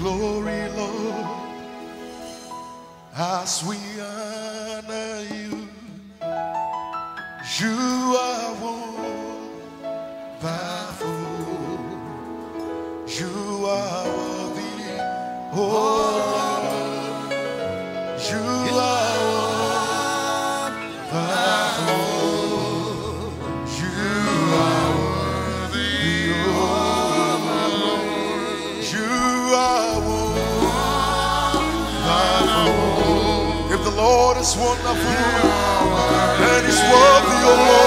glory, Lord, as we honor you. You are is wonderful and is worthy, oh Lord.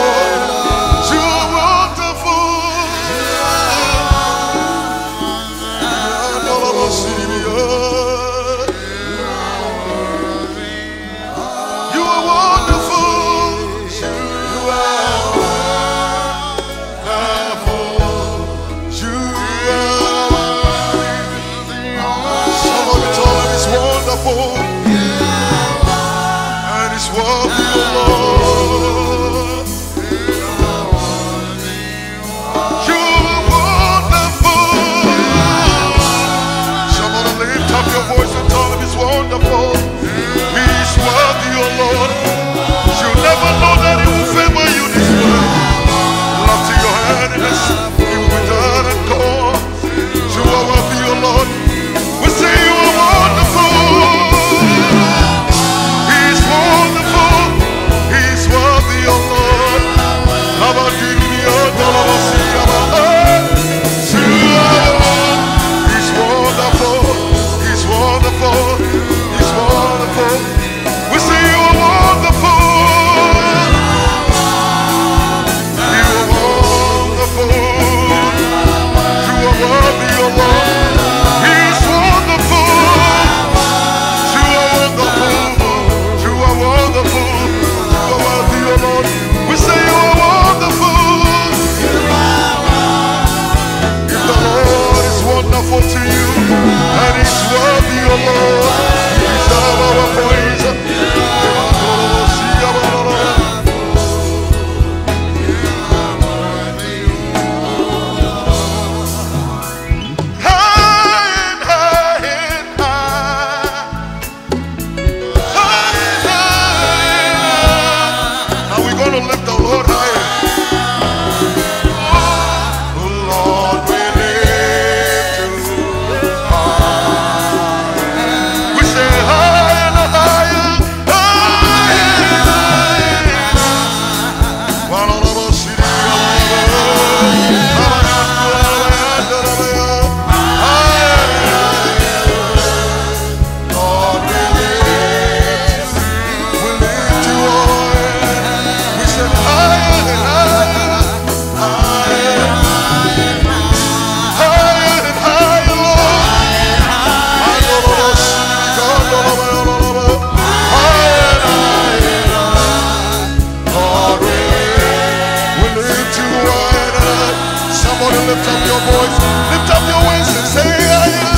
Lift up your voice, lift up your wings, and say, higher,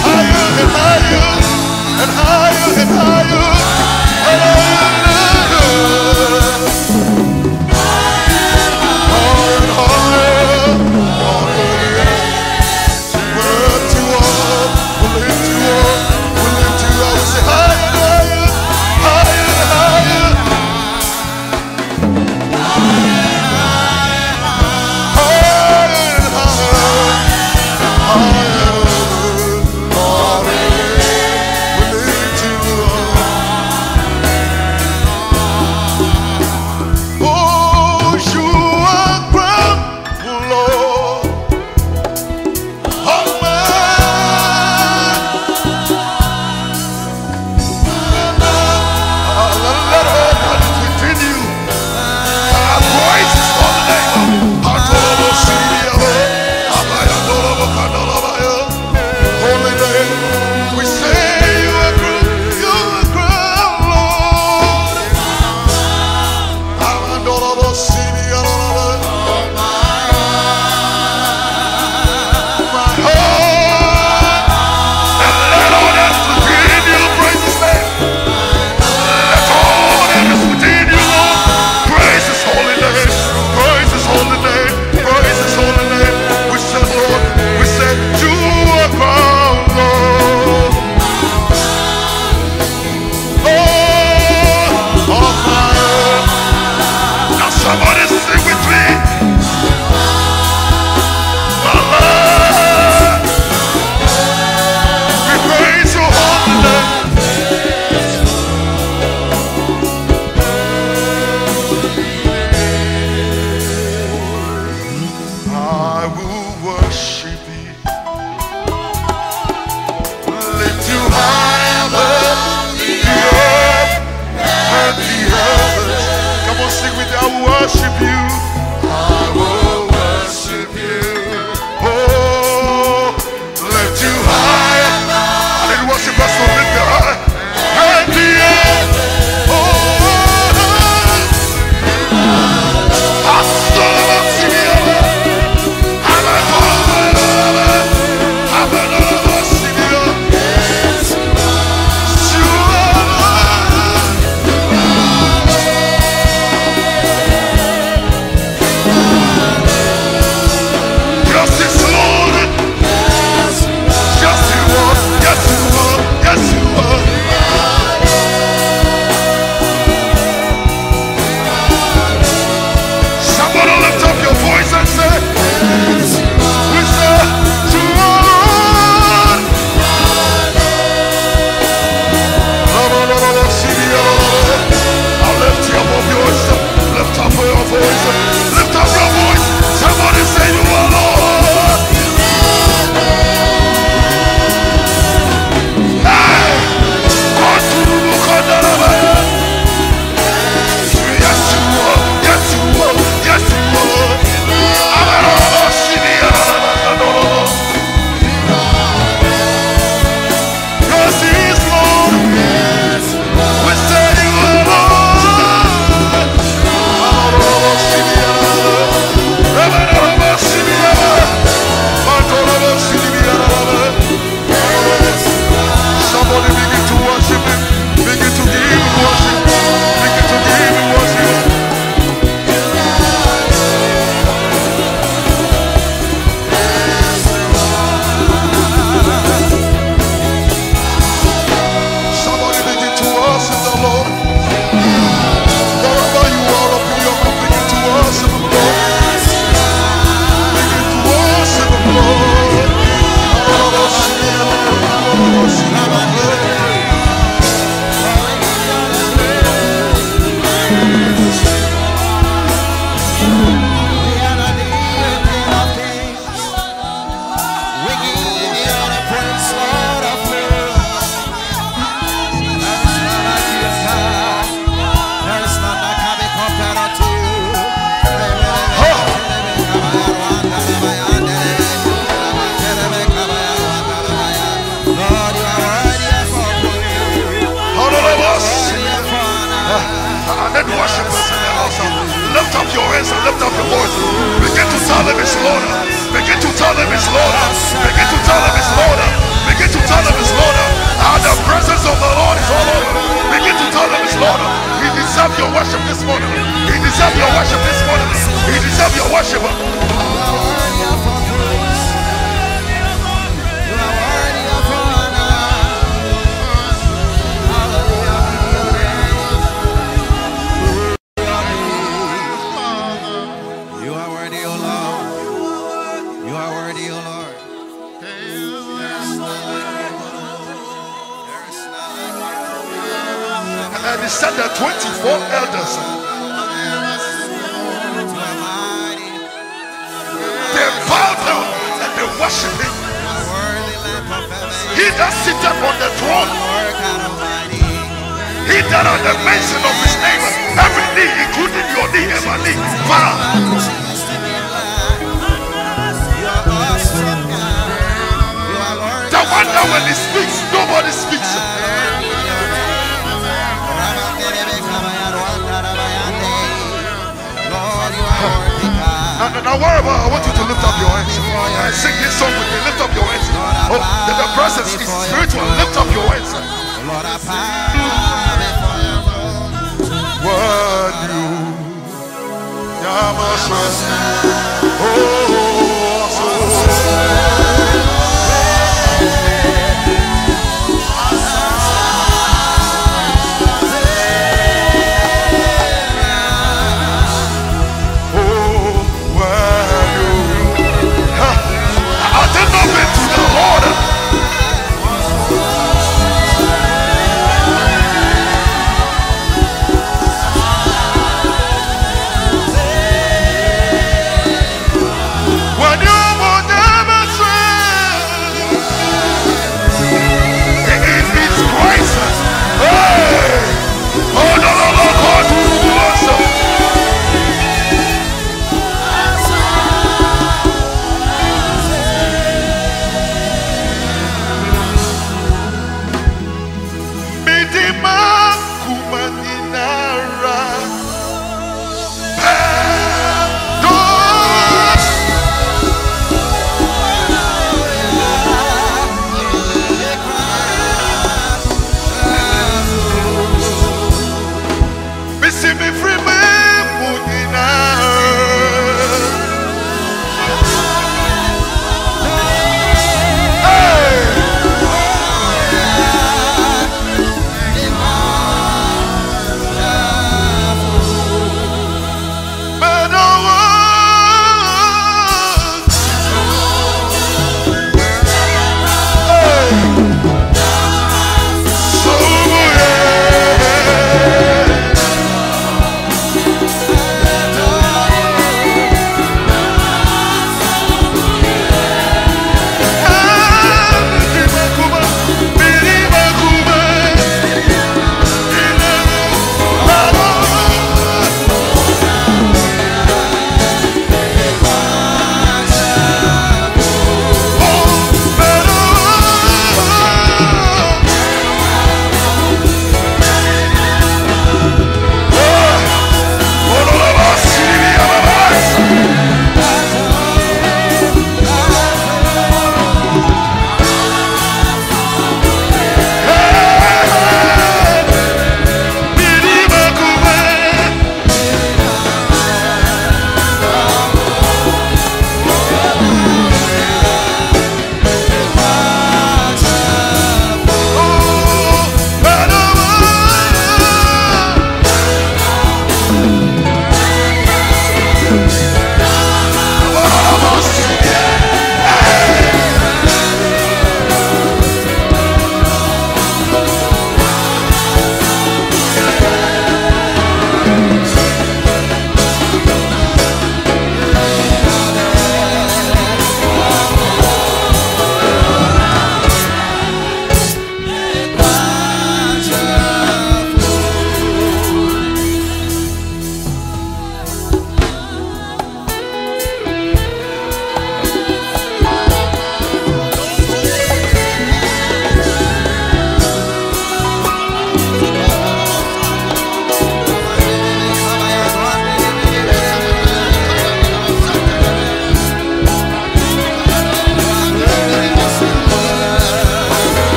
higher and higher, and higher and higher. Worshipers in the house. Lift up your hands and lift up your voice. Begin to tell him it's Lord. Begin to tell him it's Lord. Begin to tell him it's Lord. Begin to tell him it's Lord. And the presence of the Lord is all over. Begin to tell him it's Lord. He deserves your worship this morning. He deserves your worship this morning. He deserves your worship. He said the 24 elders, they bow down and they worship him. He that sitteth on the throne. He that at the mention of his name, every knee, including your knee and my knee, Lord. The one that when he speaks, nobody speaks. And now, wherever I want you to lift up your hands and sing this song with me. Lift up your hands. Oh, the, the presence is spiritual. Lift up your hands. Lord, I bow before you,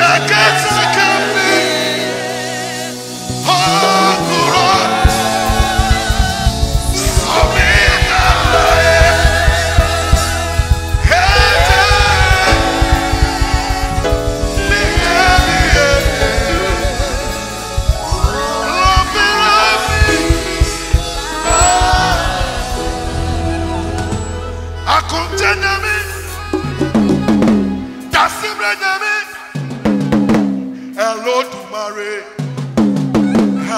Checa